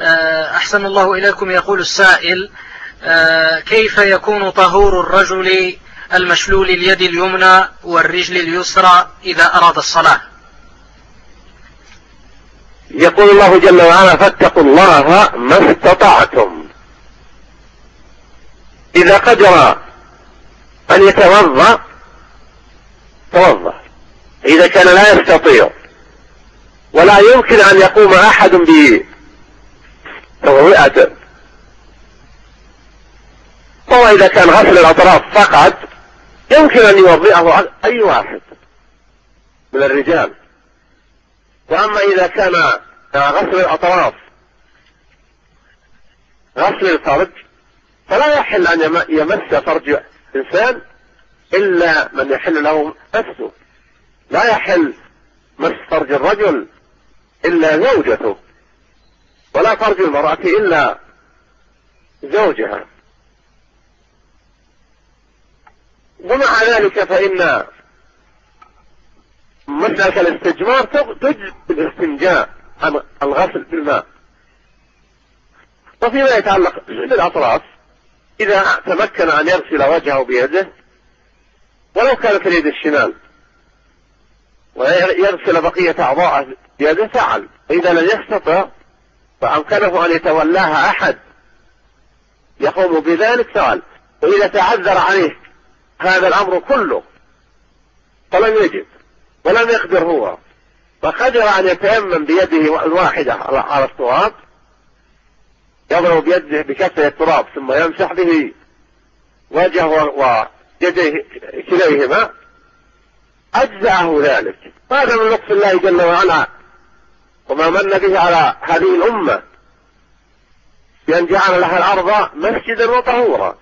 آه، أحسن الله إليكم يقول السائل آه، كيف يكون طهور الرجل المشلول اليد اليمنى والرجل اليسرى إذا أراد الصلاة؟ يقول الله جل وعلا فاتقوا الله ما استطعتم. إذا قدر أن يتوضأ توضأ. إذا كان لا يستطيع ولا يمكن أن يقوم أحد بتوضئته وإذا كان غسل الأطراف فقط يمكن أن يوضئه أي واحد من الرجال. وأما إذا كان غسل الأطراف غسل الفرج فلا يحل أن يمس فرج إنسان إلا من يحل له نفسه لا يحل مس فرج الرجل إلا زوجته. ولا فرج المرأة إلا زوجها. ومع ذلك فإن مسألة الاستجمار تجد الاستنجاء عن الغسل بالماء وفيما يتعلق بالأطراف إذا تمكن أن يغسل وجهه بيده ولو كانت اليد الشمال ويغسل بقية أعضاءه بيده فعل. وإذا لم يستطع فأمكنه أن يتولاها أحد. يقوم بذلك فعل وإذا تعذر عليه هذا الأمر كله فلم يجد ولم يقدر هو. فقدر أن يتيمم بيده الواحدة على التراب يضرب بيده بكفه التراب ثم يمسح به وجهه ويديه كليهما. أجزأه ذلك. هذا من لطف الله جل وعلا. وما من به على هذه الأمة. بأن جعل لها الأرض مسجدا وطهورا.